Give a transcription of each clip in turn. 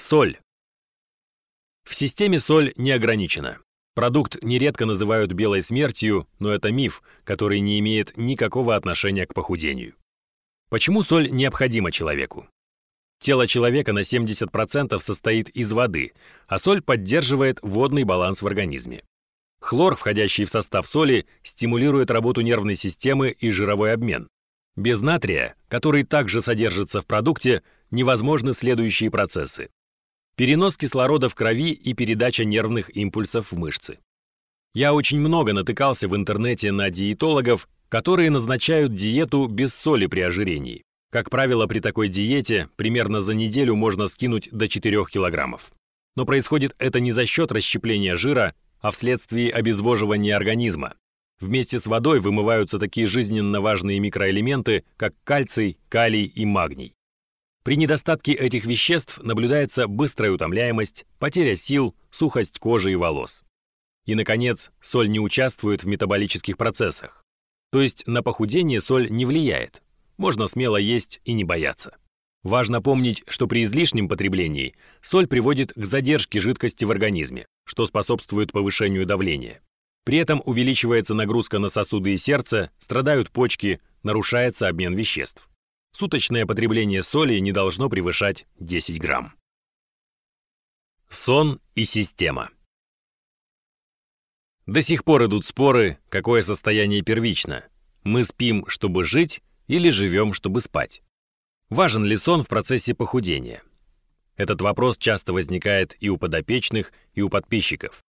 Соль. В системе соль не ограничена. Продукт нередко называют белой смертью, но это миф, который не имеет никакого отношения к похудению. Почему соль необходима человеку? Тело человека на 70% состоит из воды, а соль поддерживает водный баланс в организме. Хлор, входящий в состав соли, стимулирует работу нервной системы и жировой обмен. Без натрия, который также содержится в продукте, невозможны следующие процессы. Перенос кислорода в крови и передача нервных импульсов в мышцы. Я очень много натыкался в интернете на диетологов, которые назначают диету без соли при ожирении. Как правило, при такой диете примерно за неделю можно скинуть до 4 килограммов. Но происходит это не за счет расщепления жира, а вследствие обезвоживания организма. Вместе с водой вымываются такие жизненно важные микроэлементы, как кальций, калий и магний. При недостатке этих веществ наблюдается быстрая утомляемость, потеря сил, сухость кожи и волос. И, наконец, соль не участвует в метаболических процессах. То есть на похудение соль не влияет. Можно смело есть и не бояться. Важно помнить, что при излишнем потреблении соль приводит к задержке жидкости в организме, что способствует повышению давления. При этом увеличивается нагрузка на сосуды и сердце, страдают почки, нарушается обмен веществ. Суточное потребление соли не должно превышать 10 грамм. Сон и система. До сих пор идут споры, какое состояние первично. Мы спим, чтобы жить, или живем, чтобы спать. Важен ли сон в процессе похудения? Этот вопрос часто возникает и у подопечных, и у подписчиков.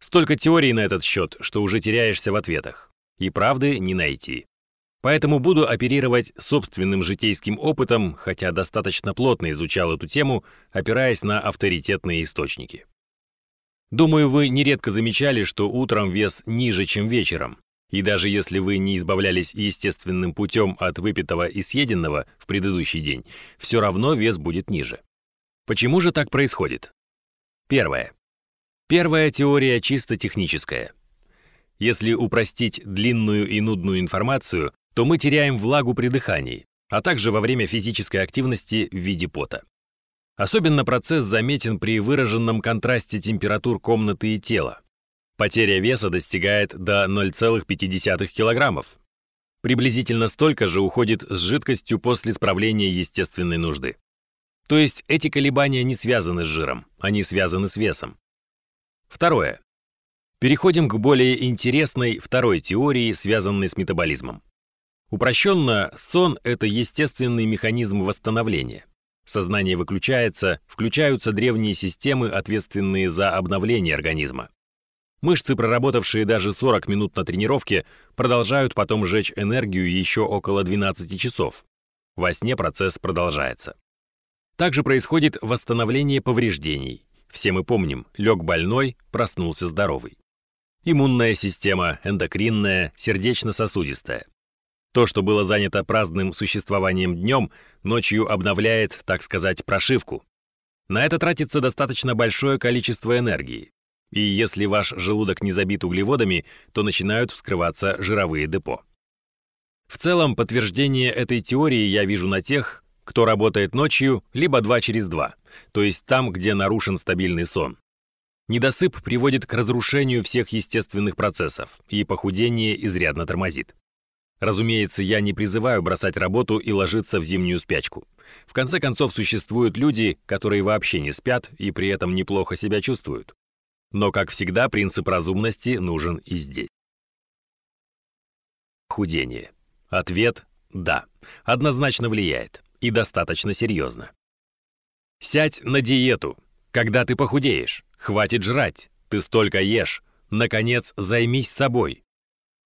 Столько теорий на этот счет, что уже теряешься в ответах. И правды не найти. Поэтому буду оперировать собственным житейским опытом, хотя достаточно плотно изучал эту тему, опираясь на авторитетные источники. Думаю, вы нередко замечали, что утром вес ниже, чем вечером. И даже если вы не избавлялись естественным путем от выпитого и съеденного в предыдущий день, все равно вес будет ниже. Почему же так происходит? Первое. Первая теория чисто техническая. Если упростить длинную и нудную информацию, то мы теряем влагу при дыхании, а также во время физической активности в виде пота. Особенно процесс заметен при выраженном контрасте температур комнаты и тела. Потеря веса достигает до 0,5 килограммов. Приблизительно столько же уходит с жидкостью после справления естественной нужды. То есть эти колебания не связаны с жиром, они связаны с весом. Второе. Переходим к более интересной второй теории, связанной с метаболизмом. Упрощенно, сон – это естественный механизм восстановления. Сознание выключается, включаются древние системы, ответственные за обновление организма. Мышцы, проработавшие даже 40 минут на тренировке, продолжают потом сжечь энергию еще около 12 часов. Во сне процесс продолжается. Также происходит восстановление повреждений. Все мы помним, лег больной, проснулся здоровый. Иммунная система, эндокринная, сердечно-сосудистая. То, что было занято праздным существованием днем, ночью обновляет, так сказать, прошивку. На это тратится достаточно большое количество энергии. И если ваш желудок не забит углеводами, то начинают вскрываться жировые депо. В целом, подтверждение этой теории я вижу на тех, кто работает ночью, либо 2 через 2, то есть там, где нарушен стабильный сон. Недосып приводит к разрушению всех естественных процессов, и похудение изрядно тормозит. Разумеется, я не призываю бросать работу и ложиться в зимнюю спячку. В конце концов, существуют люди, которые вообще не спят и при этом неплохо себя чувствуют. Но, как всегда, принцип разумности нужен и здесь. Худение. Ответ – да. Однозначно влияет. И достаточно серьезно. Сядь на диету. Когда ты похудеешь, хватит жрать. Ты столько ешь. Наконец, займись собой.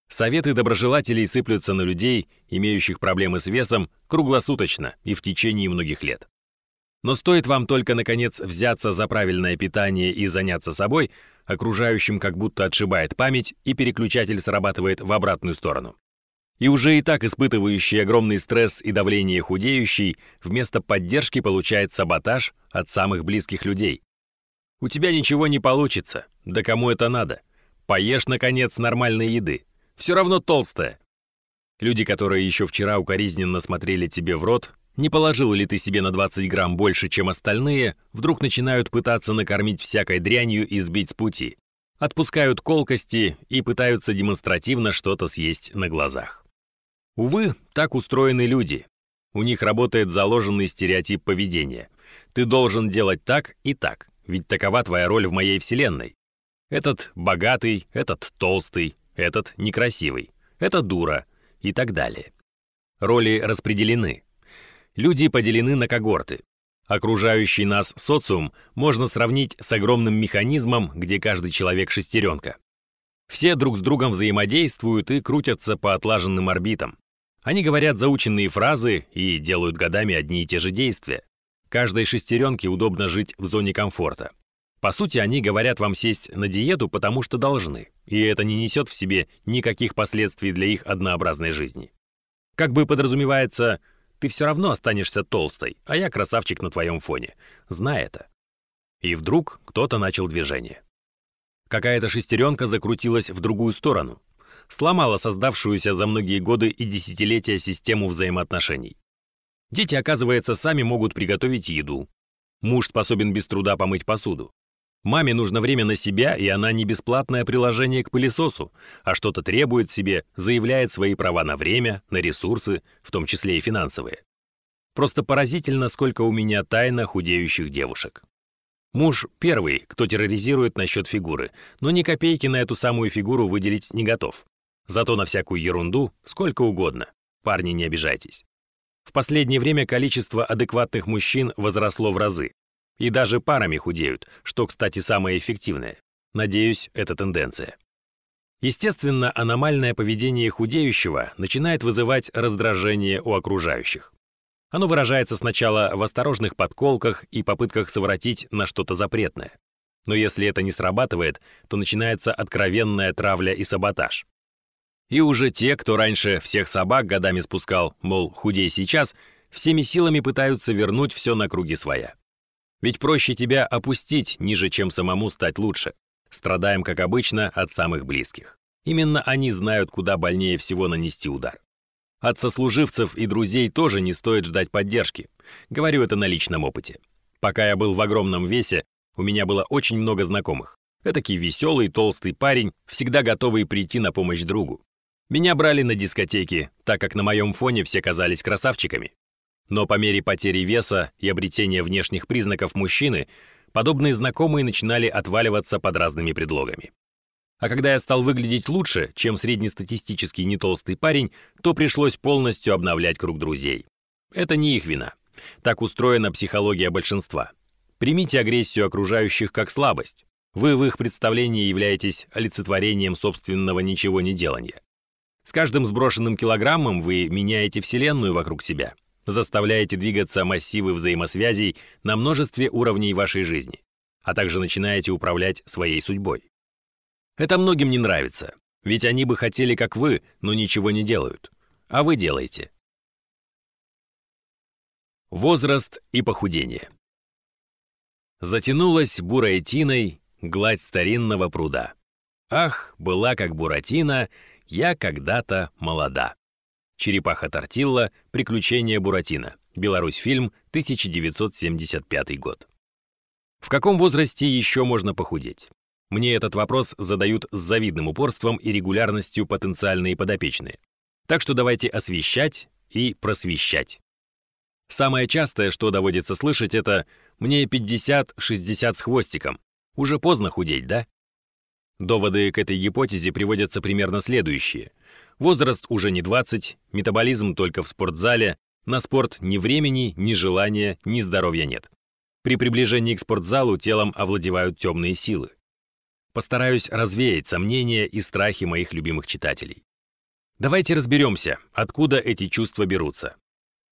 Советы доброжелателей сыплются на людей, имеющих проблемы с весом, круглосуточно и в течение многих лет. Но стоит вам только, наконец, взяться за правильное питание и заняться собой, окружающим как будто отшибает память, и переключатель срабатывает в обратную сторону. И уже и так испытывающий огромный стресс и давление худеющий, вместо поддержки получает саботаж от самых близких людей. У тебя ничего не получится, да кому это надо? Поешь, наконец, нормальной еды, все равно толстая. Люди, которые еще вчера укоризненно смотрели тебе в рот, Не положил ли ты себе на 20 грамм больше, чем остальные, вдруг начинают пытаться накормить всякой дрянью и сбить с пути. Отпускают колкости и пытаются демонстративно что-то съесть на глазах. Увы, так устроены люди. У них работает заложенный стереотип поведения. Ты должен делать так и так, ведь такова твоя роль в моей вселенной. Этот богатый, этот толстый, этот некрасивый, это дура и так далее. Роли распределены. Люди поделены на когорты. Окружающий нас социум можно сравнить с огромным механизмом, где каждый человек шестеренка. Все друг с другом взаимодействуют и крутятся по отлаженным орбитам. Они говорят заученные фразы и делают годами одни и те же действия. Каждой шестеренке удобно жить в зоне комфорта. По сути, они говорят вам сесть на диету, потому что должны, и это не несет в себе никаких последствий для их однообразной жизни. Как бы подразумевается, ты все равно останешься толстой, а я красавчик на твоем фоне. Знай это. И вдруг кто-то начал движение. Какая-то шестеренка закрутилась в другую сторону, сломала создавшуюся за многие годы и десятилетия систему взаимоотношений. Дети, оказывается, сами могут приготовить еду. Муж способен без труда помыть посуду. Маме нужно время на себя, и она не бесплатное приложение к пылесосу, а что-то требует себе, заявляет свои права на время, на ресурсы, в том числе и финансовые. Просто поразительно, сколько у меня тайно худеющих девушек. Муж первый, кто терроризирует насчет фигуры, но ни копейки на эту самую фигуру выделить не готов. Зато на всякую ерунду сколько угодно. Парни, не обижайтесь. В последнее время количество адекватных мужчин возросло в разы. И даже парами худеют, что, кстати, самое эффективное. Надеюсь, это тенденция. Естественно, аномальное поведение худеющего начинает вызывать раздражение у окружающих. Оно выражается сначала в осторожных подколках и попытках совратить на что-то запретное. Но если это не срабатывает, то начинается откровенная травля и саботаж. И уже те, кто раньше всех собак годами спускал, мол, худей сейчас, всеми силами пытаются вернуть все на круги своя. Ведь проще тебя опустить ниже, чем самому стать лучше. Страдаем, как обычно, от самых близких. Именно они знают, куда больнее всего нанести удар. От сослуживцев и друзей тоже не стоит ждать поддержки. Говорю это на личном опыте. Пока я был в огромном весе, у меня было очень много знакомых. Этакий веселый, толстый парень, всегда готовый прийти на помощь другу. Меня брали на дискотеки, так как на моем фоне все казались красавчиками. Но по мере потери веса и обретения внешних признаков мужчины, подобные знакомые начинали отваливаться под разными предлогами. А когда я стал выглядеть лучше, чем среднестатистический нетолстый парень, то пришлось полностью обновлять круг друзей. Это не их вина. Так устроена психология большинства. Примите агрессию окружающих как слабость. Вы в их представлении являетесь олицетворением собственного ничего не делания. С каждым сброшенным килограммом вы меняете Вселенную вокруг себя, заставляете двигаться массивы взаимосвязей на множестве уровней вашей жизни, а также начинаете управлять своей судьбой. Это многим не нравится, ведь они бы хотели, как вы, но ничего не делают. А вы делаете. Возраст и похудение. Затянулась бурой тиной гладь старинного пруда. Ах, была как буратино, я когда-то молода. Черепаха Тортилла. Приключения Буратино. Беларусь фильм, 1975 год. В каком возрасте еще можно похудеть? Мне этот вопрос задают с завидным упорством и регулярностью потенциальные подопечные. Так что давайте освещать и просвещать. Самое частое, что доводится слышать, это «мне 50-60 с хвостиком». Уже поздно худеть, да? Доводы к этой гипотезе приводятся примерно следующие. Возраст уже не 20, метаболизм только в спортзале, на спорт ни времени, ни желания, ни здоровья нет. При приближении к спортзалу телом овладевают темные силы. Постараюсь развеять сомнения и страхи моих любимых читателей. Давайте разберемся, откуда эти чувства берутся.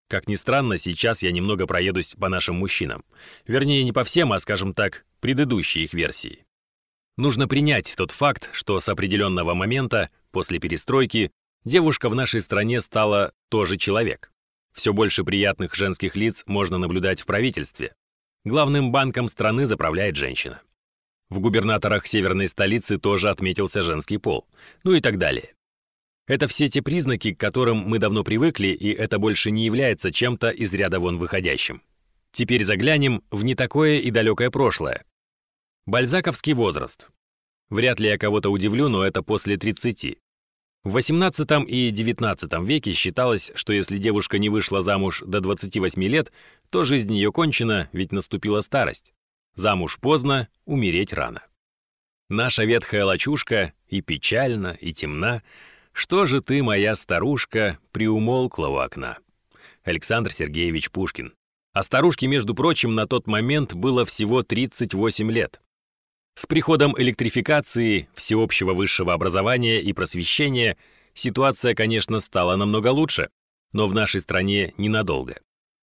Как ни странно, сейчас я немного проедусь по нашим мужчинам. Вернее, не по всем, а, скажем так, предыдущие их версии. Нужно принять тот факт, что с определенного момента, после перестройки, девушка в нашей стране стала тоже человек. Все больше приятных женских лиц можно наблюдать в правительстве. Главным банком страны заправляет женщина. В губернаторах северной столицы тоже отметился женский пол, ну и так далее. Это все те признаки, к которым мы давно привыкли, и это больше не является чем-то из ряда вон выходящим. Теперь заглянем в не такое и далекое прошлое. Бальзаковский возраст. Вряд ли я кого-то удивлю, но это после 30. В XVIII и XIX веке считалось, что если девушка не вышла замуж до 28 лет, то жизнь ее кончена, ведь наступила старость. Замуж поздно, умереть рано. Наша ветхая лачушка и печальна, и темна, «Что же ты, моя старушка, приумолкла у окна?» Александр Сергеевич Пушкин. А старушке, между прочим, на тот момент было всего 38 лет. С приходом электрификации, всеобщего высшего образования и просвещения ситуация, конечно, стала намного лучше, но в нашей стране ненадолго.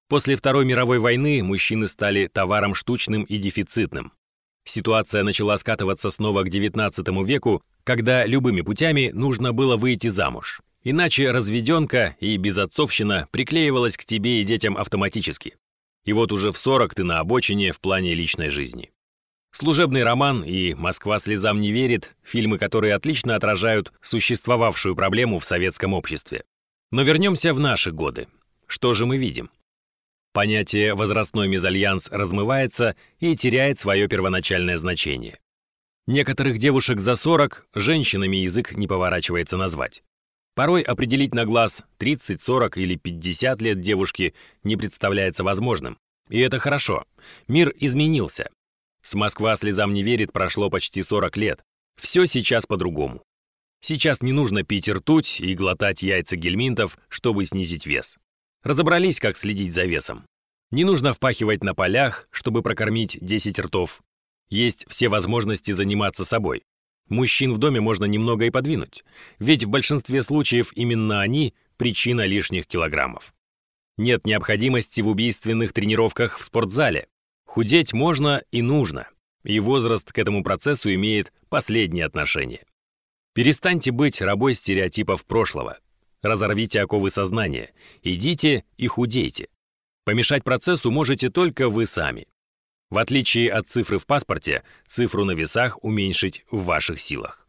После Второй мировой войны мужчины стали товаром штучным и дефицитным. Ситуация начала скатываться снова к XIX веку, когда любыми путями нужно было выйти замуж. Иначе разведенка и безотцовщина приклеивалась к тебе и детям автоматически. И вот уже в 40 ты на обочине в плане личной жизни. Служебный роман и «Москва слезам не верит» — фильмы, которые отлично отражают существовавшую проблему в советском обществе. Но вернемся в наши годы. Что же мы видим? Понятие «возрастной мезальянс» размывается и теряет свое первоначальное значение. Некоторых девушек за 40 женщинами язык не поворачивается назвать. Порой определить на глаз 30, 40 или 50 лет девушки не представляется возможным. И это хорошо. Мир изменился. С Москва слезам не верит прошло почти 40 лет. Все сейчас по-другому. Сейчас не нужно пить ртуть и глотать яйца гельминтов, чтобы снизить вес. Разобрались, как следить за весом. Не нужно впахивать на полях, чтобы прокормить 10 ртов. Есть все возможности заниматься собой. Мужчин в доме можно немного и подвинуть, ведь в большинстве случаев именно они – причина лишних килограммов. Нет необходимости в убийственных тренировках в спортзале. Худеть можно и нужно, и возраст к этому процессу имеет последнее отношение. Перестаньте быть рабой стереотипов прошлого. Разорвите оковы сознания, идите и худейте. Помешать процессу можете только вы сами. В отличие от цифры в паспорте, цифру на весах уменьшить в ваших силах.